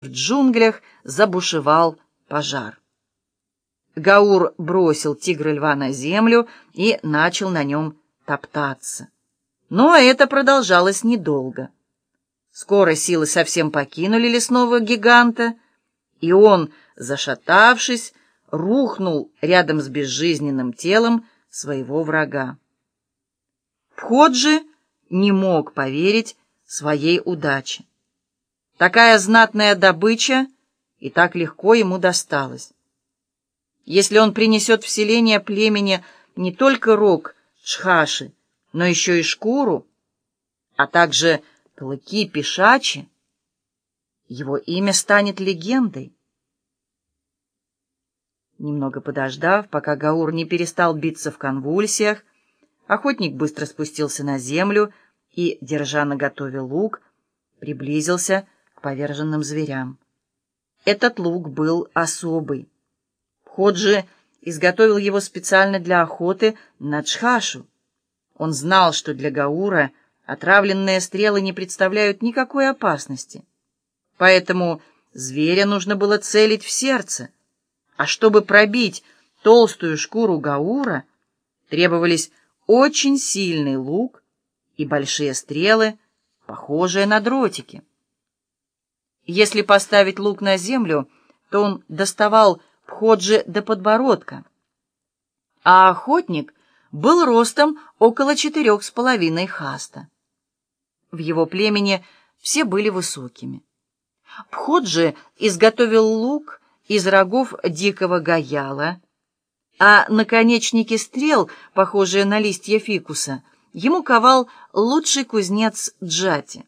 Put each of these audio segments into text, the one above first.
в джунглях забушевал пожар. Гаур бросил тигра-льва на землю и начал на нем топтаться. Но это продолжалось недолго. Скоро силы совсем покинули лесного гиганта, и он, зашатавшись, рухнул рядом с безжизненным телом своего врага. Вход не мог поверить своей удаче. Такая знатная добыча и так легко ему досталась. Если он принесет в селение племени не только рог Чхаши, но еще и шкуру, а также клыки пешачи, его имя станет легендой. Немного подождав, пока Гаур не перестал биться в конвульсиях, охотник быстро спустился на землю и, держа наготове лук, приблизился поверженным зверям. Этот лук был особый. Ходжи изготовил его специально для охоты на Чхашу. Он знал, что для Гаура отравленные стрелы не представляют никакой опасности. Поэтому зверя нужно было целить в сердце, а чтобы пробить толстую шкуру Гаура, требовались очень сильный лук и большие стрелы, похожие на дротики. Если поставить лук на землю, то он доставал Пходжи до подбородка, а охотник был ростом около четырех с половиной хаста. В его племени все были высокими. Пходжи изготовил лук из рогов дикого гаяла, а наконечники стрел, похожие на листья фикуса, ему ковал лучший кузнец Джати.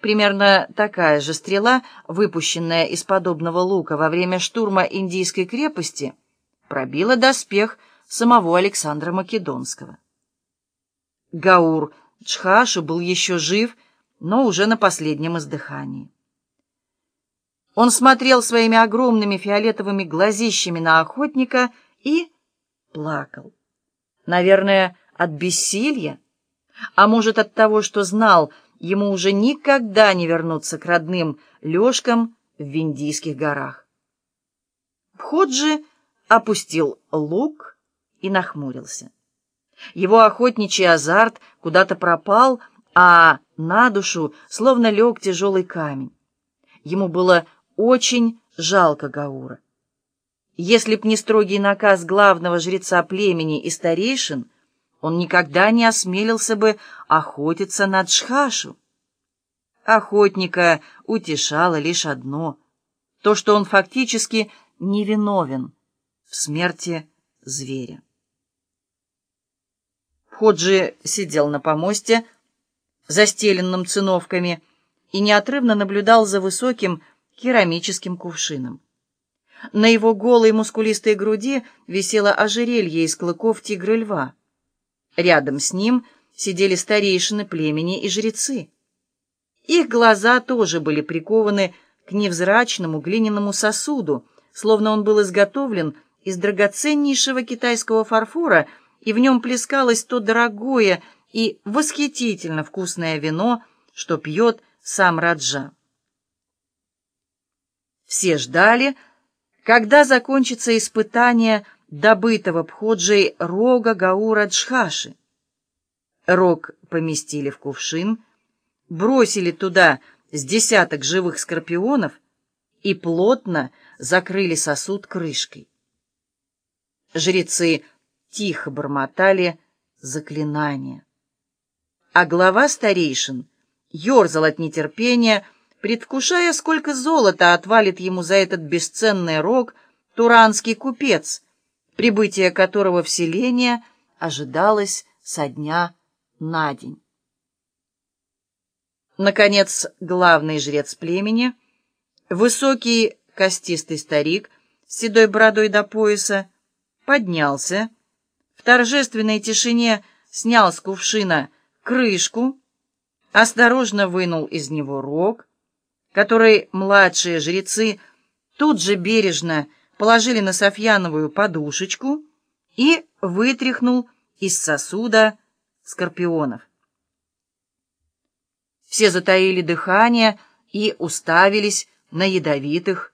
Примерно такая же стрела, выпущенная из подобного лука во время штурма Индийской крепости, пробила доспех самого Александра Македонского. Гаур Чхашу был еще жив, но уже на последнем издыхании. Он смотрел своими огромными фиолетовыми глазищами на охотника и плакал. Наверное, от бессилья, а может от того, что знал, ему уже никогда не вернуться к родным лёжкам в Виндийских горах. Входжи опустил лук и нахмурился. Его охотничий азарт куда-то пропал, а на душу словно лег тяжелый камень. Ему было очень жалко Гаура. Если б не строгий наказ главного жреца племени и старейшин, он никогда не осмелился бы охотиться на Джхашу. Охотника утешало лишь одно — то, что он фактически невиновен в смерти зверя. Ходжи сидел на помосте, застеленном циновками, и неотрывно наблюдал за высоким керамическим кувшином. На его голой мускулистой груди висело ожерелье из клыков тигра-льва. Рядом с ним сидели старейшины племени и жрецы. Их глаза тоже были прикованы к невзрачному глиняному сосуду, словно он был изготовлен из драгоценнейшего китайского фарфора, и в нем плескалось то дорогое и восхитительно вкусное вино, что пьет сам Раджа. Все ждали, когда закончится испытание добытого Пходжей рога Гаура Джхаши. Рог поместили в кувшин, бросили туда с десяток живых скорпионов и плотно закрыли сосуд крышкой. Жрецы тихо бормотали заклинания. А глава старейшин ерзал от нетерпения, предвкушая, сколько золота отвалит ему за этот бесценный рог туранский купец, прибытие которого в селение ожидалось со дня на день. Наконец, главный жрец племени, высокий костистый старик с седой бородой до пояса, поднялся, в торжественной тишине снял с кувшина крышку, осторожно вынул из него рог, который младшие жрецы тут же бережно положили на Софьяновую подушечку и вытряхнул из сосуда скорпионов. Все затаили дыхание и уставились на ядовитых